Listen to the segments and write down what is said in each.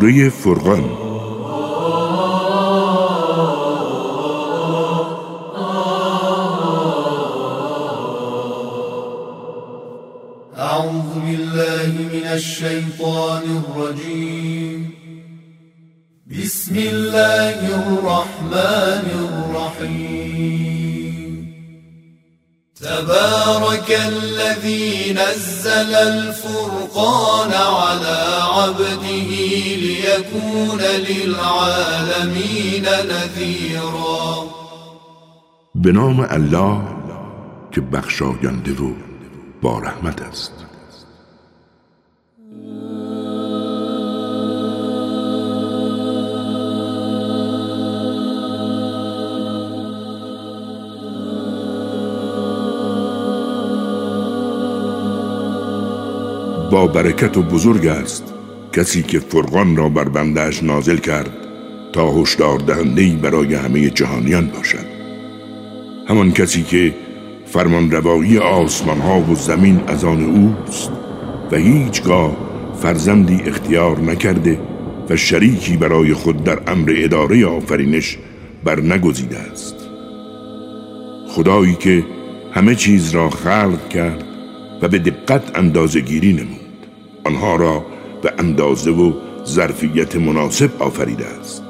سوره فرقان الذي نزل الفرقان على عبده ليكون للعالمين نذيرا. به نام الله که بخشاینده و با رحمت است. با برکت و بزرگ است. کسی که فرقان را بر بندش نازل کرد تا هشدار دهنده برای همه جهانیان باشد. همان کسی که فرمان روایی آسمان ها و زمین از آن اوست و هیچگاه فرزندی اختیار نکرده و شریکی برای خود در امر اداره آفرینش بر نگزیده است. خدایی که همه چیز را خلق کرد و به دقت اندازه گیری نمود. آنها را به اندازه و ظرفیت مناسب آفریده است.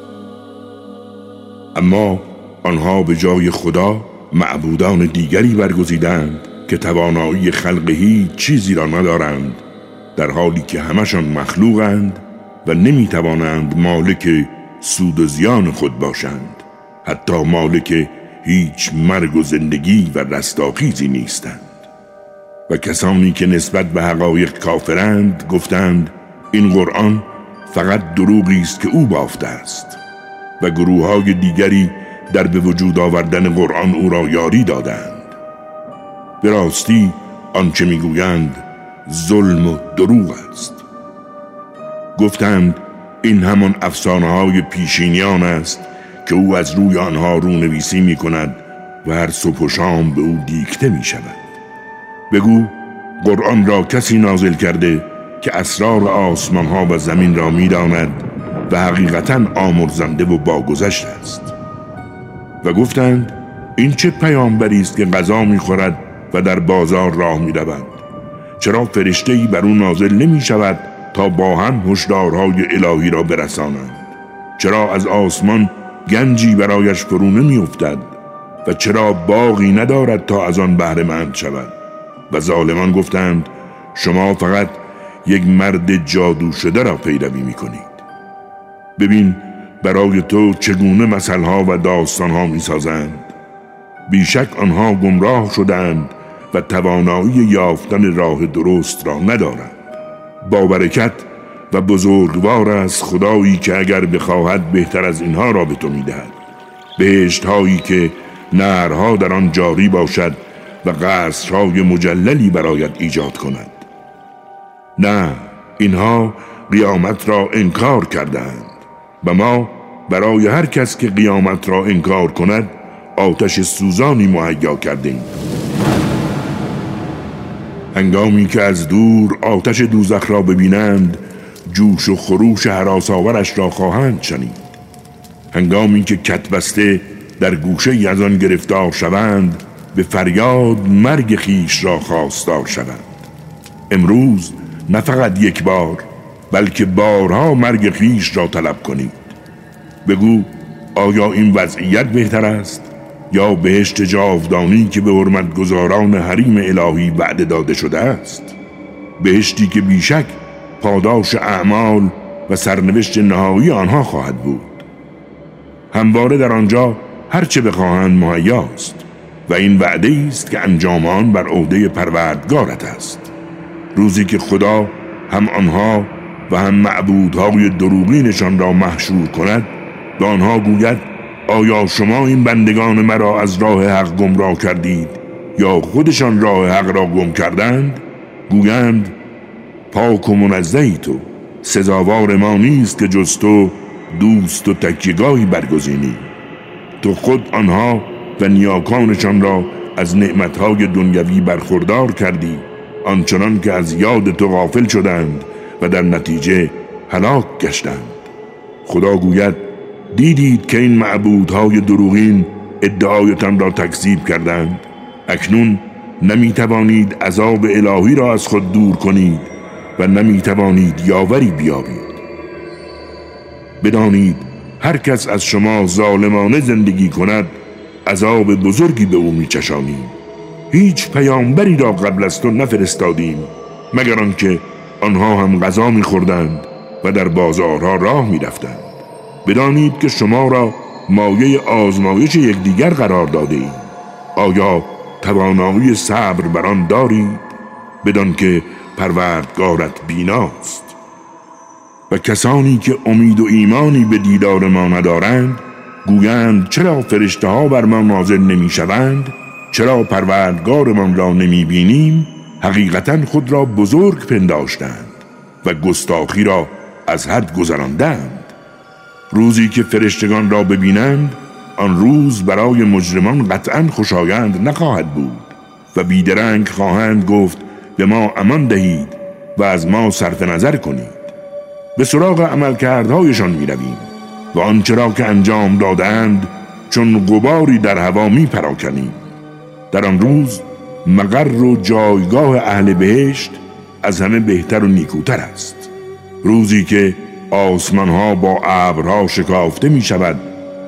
اما آنها به جای خدا معبودان دیگری برگزیدند که توانایی خلق هیچ چیزی را ندارند در حالی که همشان مخلوقند و نمی‌توانند مالک سود و زیان خود باشند حتی مالک هیچ مرگ و زندگی و رستاخیزی نیستند. و کسانی که نسبت به حقایق کافرند گفتند این قرآن فقط دروغی است که او بافته است و گروه های دیگری در به وجود آوردن قرآن او را یاری دادند. به راستی آنچه می‌گویند ظلم و دروغ است. گفتند این همان افسانه های پیشینیان است که او از روی آنها رونویسی می کند و هر صبح و شام به او دیکته می شود بگو قرآن را کسی نازل کرده که اسرار آسمان ها و زمین را می‌داند و حقیقتا آمرزنده و باگذشت است. و گفتند این چه پیامبری است که غذا می‌خورد و در بازار راه می‌رود؟ چرا فرشته ای بر او نازل نمی شود تا با هم هشدارهای الهی را برسانند؟ چرا از آسمان گنجی برایش فرو نمیافتد و چرا باقی ندارد تا از آن بهره مند شود؟ و ظالمان گفتند شما فقط یک مرد جادو شده را پیروی می کنید ببین برای تو چگونه مسئله و داستان ها می سازند بیشک آنها گمراه شدند و توانایی یافتن راه درست را ندارند. با برکت و بزرگوار از خدایی که اگر بخواهد بهتر از اینها را به تو می‌دهد. بهشت هایی که نهرها در آن جاری باشد و قصرهای مجللی برایت ایجاد کند. نه اینها قیامت را انکار کردند و ما برای هر کس که قیامت را انکار کند آتش سوزانی مهیا کردیم. هنگامی که از دور آتش دوزخ را ببینند جوش و خروش حراساورش را خواهند شنید. هنگامی که کتبسته در گوشه از آن گرفتار شوند به فریاد مرگ خیش را خواستار شوند. امروز نه فقط یک بار بلکه بارها مرگ خیش را طلب کنید. بگو آیا این وضعیت بهتر است؟ یا بهشت جاودانی که به حرمت گذاران حریم الهی وعده داده شده است؟ بهشتی که بیشک پاداش اعمال و سرنوشت نهایی آنها خواهد بود. همواره در آنجا هرچه بخواهند مهیاست و این وعده است که انجام آن بر عهده پروردگارت است. روزی که خدا هم آنها و هم معبودهای دروغینشان را محشور کند به آنها گوید آیا شما این بندگان مرا از راه حق گمراه کردید یا خودشان راه حق را گم کردند؟ گویند پاک و منزهی تو سزاوار ما نیست که جز تو دوست و تکیگاهی برگزینی. تو خود آنها و نیاکانشان را از نعمتهای دنیوی برخوردار کردی آنچنان که از یاد تو غافل شدند و در نتیجه هلاک گشتند. خدا گوید دیدید که این معبودهای دروغین ادعایتان را تکذیب کردند. اکنون نمی توانید عذاب الهی را از خود دور کنید و نمی توانید یاوری بیابید. بدانید هر کس از شما ظالمانه زندگی کند عذاب بزرگی به او میچشانیم. هیچ پیامبری را قبل از تو نفرستادیم مگر آنکه آنها هم غذا میخوردند و در بازارها راه می‌رفتند. بدانید که شما را مایه آزمایش یکدیگر قرار داده ایم آیا توانایی صبر بر آن دارید؟ بدان که پروردگارت بیناست. و کسانی که امید و ایمانی به دیدار ما ندارند گویند چرا فرشته ها بر ما نازل نمی شوند چرا پروردگارمان را نمی بینیم حقیقتا خود را بزرگ پنداشتند و گستاخی را از حد گذراندند. روزی که فرشتگان را ببینند آن روز برای مجرمان قطعا خوشایند نخواهد بود و بیدرنگ خواهند گفت به ما امان دهید و از ما صرف نظر کنید. به سراغ عملکردهایشان می رویم و آنچه را که انجام دادند چون غباری در هوا می پراکنیم در آن روز مقر و جایگاه اهل بهشت از همه بهتر و نیکوتر است. روزی که آسمان ها با ابرها شکافته می شود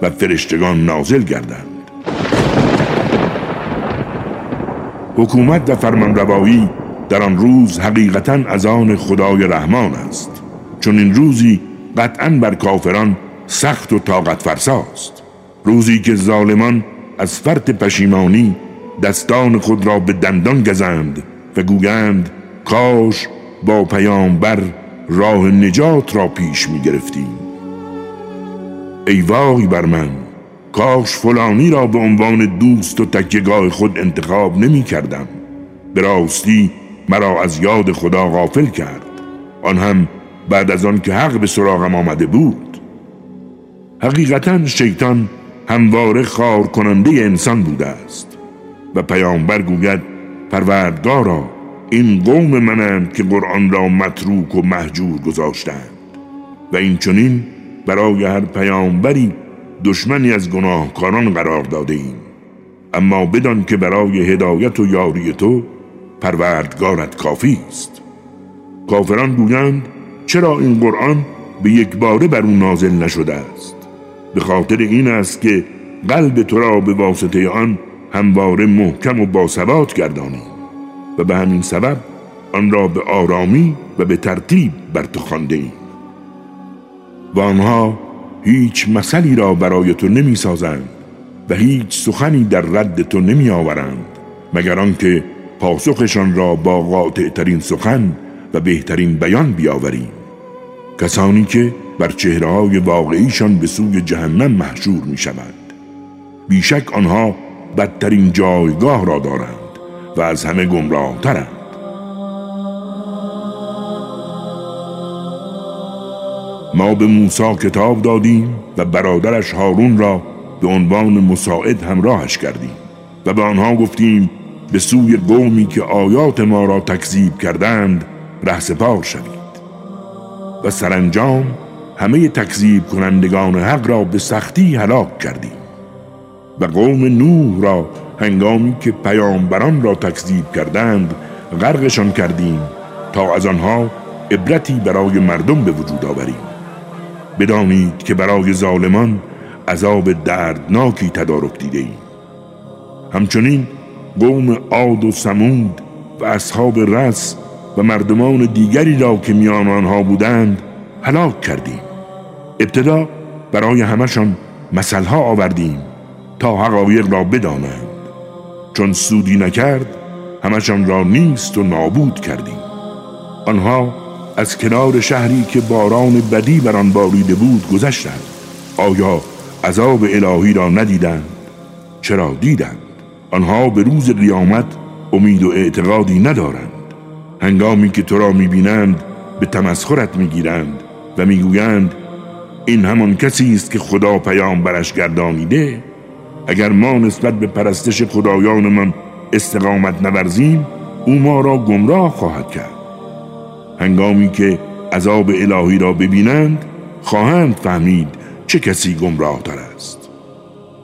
و فرشتگان نازل گردند. حکومت و فرمانروایی در آن روز حقیقتا از آن خدای رحمان است. چون این روزی قطعا بر کافران سخت و طاقت فرساست. روزی که ظالمان از فرط پشیمانی دستان خود را به دندان گزند و گویند کاش با پیامبر راه نجات را پیش می گرفتیم ای وای بر من کاش فلانی را به عنوان دوست و تکیگاه خود انتخاب نمی کردم به راستی مرا از یاد خدا غافل کرد. آن هم بعد از آن که حق به سراغم آمده بود. حقیقتا شیطان همواره خار کننده انسان بوده است. و پیامبر گوید پروردگارا این قوم منند که قرآن را متروک و محجور گذاشتند. و این چنین برای هر پیامبری دشمنی از گناهکاران قرار داده ایم اما بدان که برای هدایت و یاری تو پروردگارت کافی است. کافران گویند چرا این قرآن به یک باره بر او نازل نشده است؟ به خاطر این است که قلب تو را به واسطه آن همواره محکم و باثبات گردانی. و به همین سبب آن را به آرامی و به ترتیب بر تو خوانده ایم و آنها هیچ مثلی را برای تو نمی سازند و هیچ سخنی در رد تو نمی آورند مگر آنکه پاسخشان را با قاطع ترین سخن و بهترین بیان بیاوریم. کسانی که بر چهره های واقعیشان به سوی جهنم محشور می شود بیشک آنها بدترین جایگاه را دارند و از همه گمراه ترند ما به موسی کتاب دادیم و برادرش هارون را به عنوان مساعد همراهش کردیم و به آنها گفتیم به سوی قومی که آیات ما را تکذیب کردند رهسپار شوید. و سرانجام همه تکذیب کنندگان حق را به سختی هلاک کردیم و قوم نوح را هنگامی که پیامبران را تکذیب کردند غرقشان کردیم تا از آنها عبرتی برای مردم به وجود آوریم. بدانید که برای ظالمان عذاب دردناکی تدارک دیده ایم. همچنین قوم عاد و سمود و اصحاب رس و مردمان دیگری را که میان آنها بودند هلاک کردیم. ابتدا برای همشان مثلها آوردیم تا حقایق را بدانند. چون سودی نکرد همشان را نیست و نابود کردیم. آنها از کنار شهری که باران بدی بر آن باریده بود گذشتند. آیا عذاب الهی را ندیدند؟ چرا دیدند؟ آنها به روز قیامت امید و اعتقادی ندارند. هنگامی که تو را می‌بینند به تمسخرت می‌گیرند و می‌گویند این همان کسی است که خدا پیام برش گردانیده اگر ما نسبت به پرستش خدایانمان استقامت نورزیم او ما را گمراه خواهد کرد هنگامی که عذاب الهی را ببینند خواهند فهمید چه کسی گمراه تر است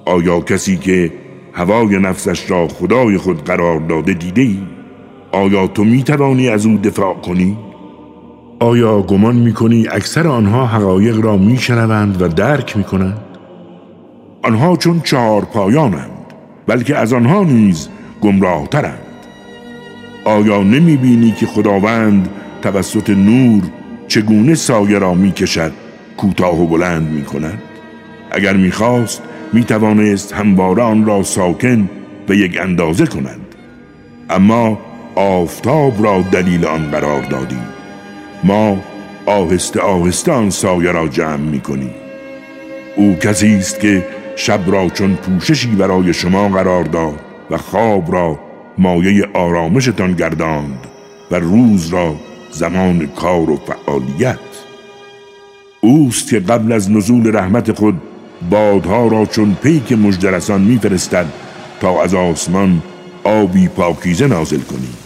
آیا کسی که هوای نفسش را خدای خود قرار داده دیده ای؟ آیا تو می توانی از او دفاع کنی؟ آیا گمان می کنی اکثر آنها حقایق را می و درک می کنند؟ آنها چون چهار پایانند بلکه از آنها نیز گمراه ترند آیا نمی بینی که خداوند توسط نور چگونه سایه را می کشد کوتاه و بلند می کند؟ اگر می خواست می توانست همواره آن را ساکن و یک اندازه کند اما آفتاب را دلیل آن قرار دادیم ما آهسته آهسته آن سایه را جمع می کنیم او کسی است که شب را چون پوششی برای شما قرار داد و خواب را مایه آرامشتان گرداند و روز را زمان کار و فعالیت. اوست که قبل از نزول رحمت خود بادها را چون پیک مجدرسان میفرستد تا از آسمان آبی پاکیزه نازل کنیم.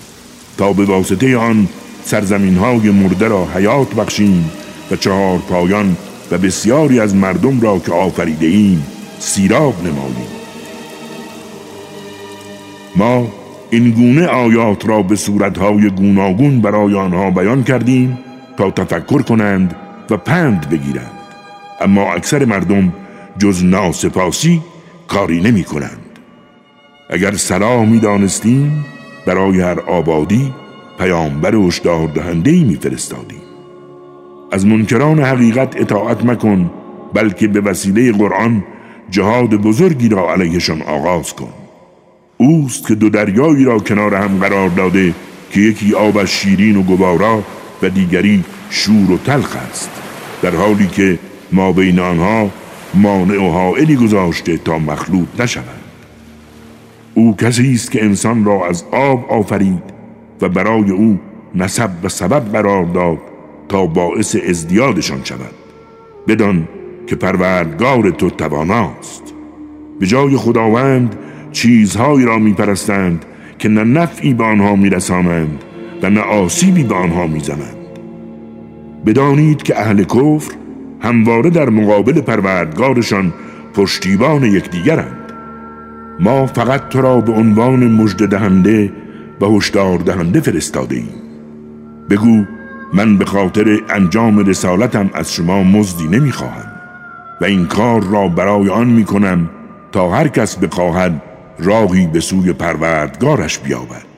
تا به واسطه آن سرزمین های مرده را حیات بخشیم و چهار پایان و بسیاری از مردم را که آفریده ایم سیراب نماییم. ما این گونه آیات را به صورتهای گوناگون برای آنها بیان کردیم تا تفکر کنند و پند بگیرند. اما اکثر مردم جز ناسپاسی کاری نمی کنند. اگر صلاح می دانستیم برای هر آبادی پیامبر هشدار دهنده ای می فرستادیم از منکران حقیقت اطاعت مکن بلکه به وسیله قرآن جهاد بزرگی را علیهشان آغاز کن. اوست که دو دریایی را کنار هم قرار داده که یکی آبش شیرین و گوارا و دیگری شور و تلخ است در حالی که ما بین آنها مانع و حائلی گذاشته تا مخلوط نشوند. او کسی است که انسان را از آب آفرید و برای او نسب و سبب قرار داد تا باعث ازدیادشان شود. بدان که پروردگار تو تواناست. به جای خداوند چیزهایی را میپرستند که نه نفعی به آنها میرسانند و نه آسیبی به آنها می‌زنند. بدانید که اهل کفر همواره در مقابل پروردگارشان پشتیبان یکدیگرند. ما فقط تو را به عنوان مژده دهنده و هشدار دهنده فرستاده ایم بگو من به خاطر انجام رسالتم از شما مزدی نمی‌خواهم و این کار را برای آن می‌کنم تا هر کس بخواهد راهی به سوی پروردگارش بیابد.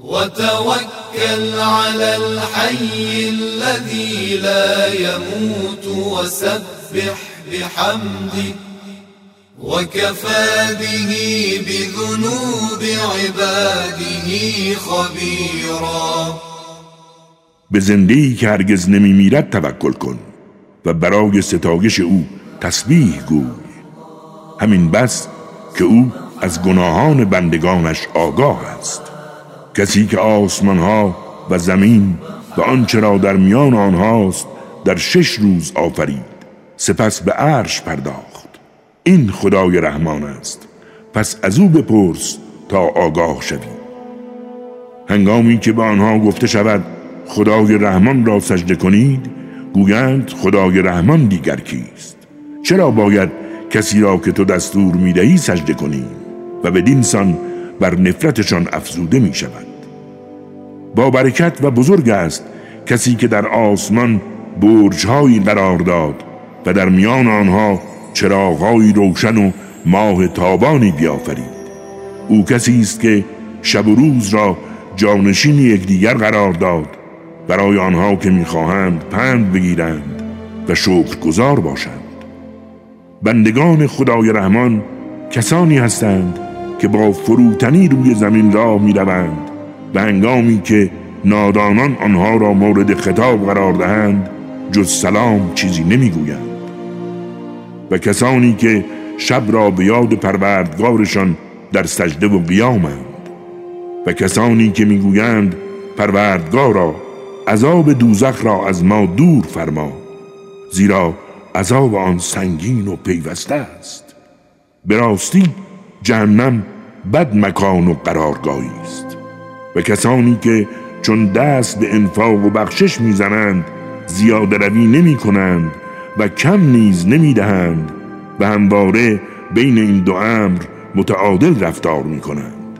وتوكل على الحي الذي لا يموت وسبح بحمده وكفى به بذنوب عباده خبيرا. به زندهی که هرگز نمی میرد توکل کن و برای ستایش او تسبیح گوی. همین بس که او از گناهان بندگانش آگاه است. کسی که آسمان ها و زمین و آنچه را در میان آنهاست در شش روز آفرید. سپس به عرش پرداخت. این خدای رحمان است. پس از او بپرس تا آگاه شوی. هنگامی که به آنها گفته شود خدای رحمان را سجده کنید گویند خدای رحمان دیگر کیست؟ چرا باید کسی را که تو دستور می‌دهی سجده کنیم و به دینسان بر نفرتشان افزوده می شود با برکت و بزرگ است کسی که در آسمان برجهایی قرار داد و در میان آنها چراغهایی روشن و ماه تابانی بیافرید. او کسی است که شب و روز را جانشین یکدیگر قرار داد برای آنها که می‌خواهند پند بگیرند و شکرگزار باشند. بندگان خدای رحمان کسانی هستند که با فروتنی روی زمین راه می‌روند و هنگامی که نادانان آنها را مورد خطاب قرار دهند جز سلام چیزی نمی‌گویند. و کسانی که شب را به یاد پروردگارشان در سجده و قیامند و کسانی که می‌گویند پروردگارا عذاب دوزخ را از ما دور فرما زیرا عذاب آن سنگین و پیوسته است. به راستی جهنم بد مکان و قرارگاهی است و کسانی که چون دست به انفاق و بخشش می‌زنند زیاده روی نمی کنند و کم نیز نمی‌دهند و همواره بین این دو امر متعادل رفتار می کنند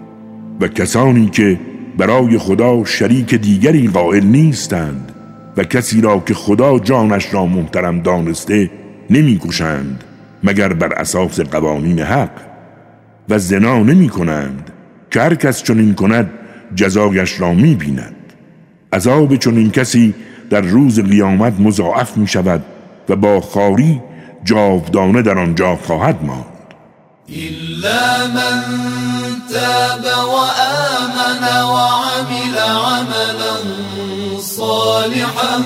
و کسانی که برای خدا شریک دیگری قائل نیستند و کسی را که خدا جانش را محترم دانسته نمی‌کشند مگر بر اساس قوانین حق و زنا نمی کنند که هر کس چنین کند جزایش را می بیند عذاب چنین کسی در روز قیامت مضاعف می شود و با خاری جاودانه در آنجا خواهد ماند. إلا من تاب وآمن وعمل عملا صالحا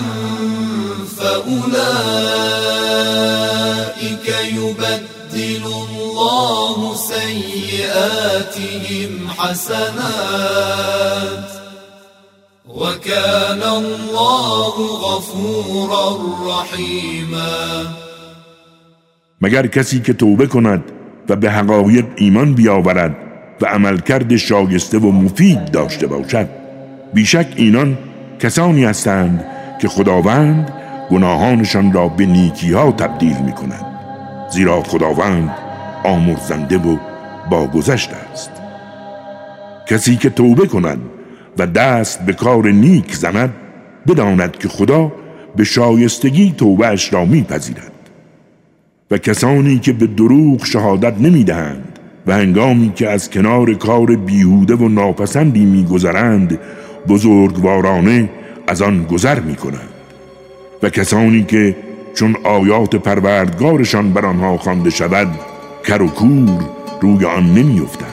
فأولئك يبدل الله سيئاتهم حسنات. وكان الله غفورا رحيما. مگر کسی که توبه کند و به حقایق ایمان بیاورد و عملکرد شایسته و مفید داشته باشد. بیشک اینان کسانی هستند که خداوند گناهانشان را به نیکی ها تبدیل می کند زیرا خداوند آمرزنده و باگذشت است. کسی که توبه کند و دست به کار نیک زند بداند که خدا به شایستگی توبه اش را میپذیرد. و کسانی که به دروغ شهادت نمی‌دهند و هنگامی که از کنار کار بیهوده و ناپسندی میگذرند بزرگوارانه از آن گذر می‌کنند. و کسانی که چون آیات پروردگارشان بر آنها خوانده شود کر و کور روی آن نمیافتند.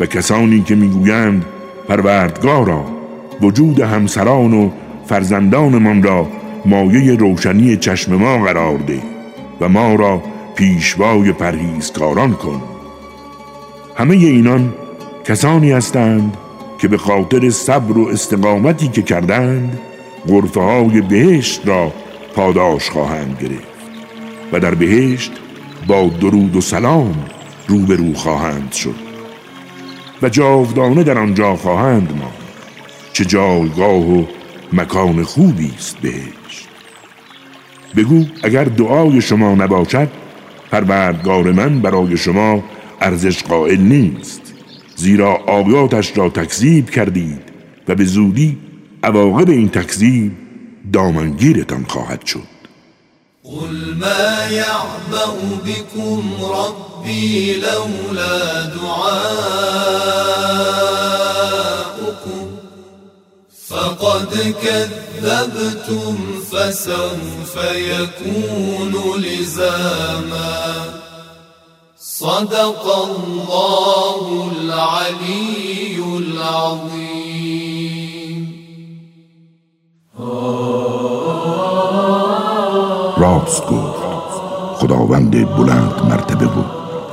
و کسانی که می‌گویند پروردگارا وجود همسران و فرزندانمان را مایه روشنی چشم ما قرار ده و ما را پیشوای پرهیزکاران کن. همه اینان کسانی هستند که به خاطر صبر و استقامتی که کردند غرفه های بهشت را پاداش خواهند گرفت و در بهشت با درود و سلام روبرو خواهند شد. و جاودانه در آنجا خواهند ما چه جایگاه و مکان خوبی است بهشت. بگو اگر دعای شما نباشد پروردگار من برای شما ارزش قائل نیست زیرا آیاتش را تکذیب کردید و به زودی عواقب این تکذیب دامنگیرتان خواهد شد. قل ما يعبأ بكم ربي لولا دعاؤكم فقد كذبتم فسوف يكون لزاما صدق الله العلي العظيم. راست گفت خداوند بلند مرتبه. بود